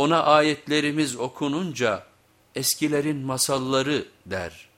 ona ayetlerimiz okununca eskilerin masalları der.''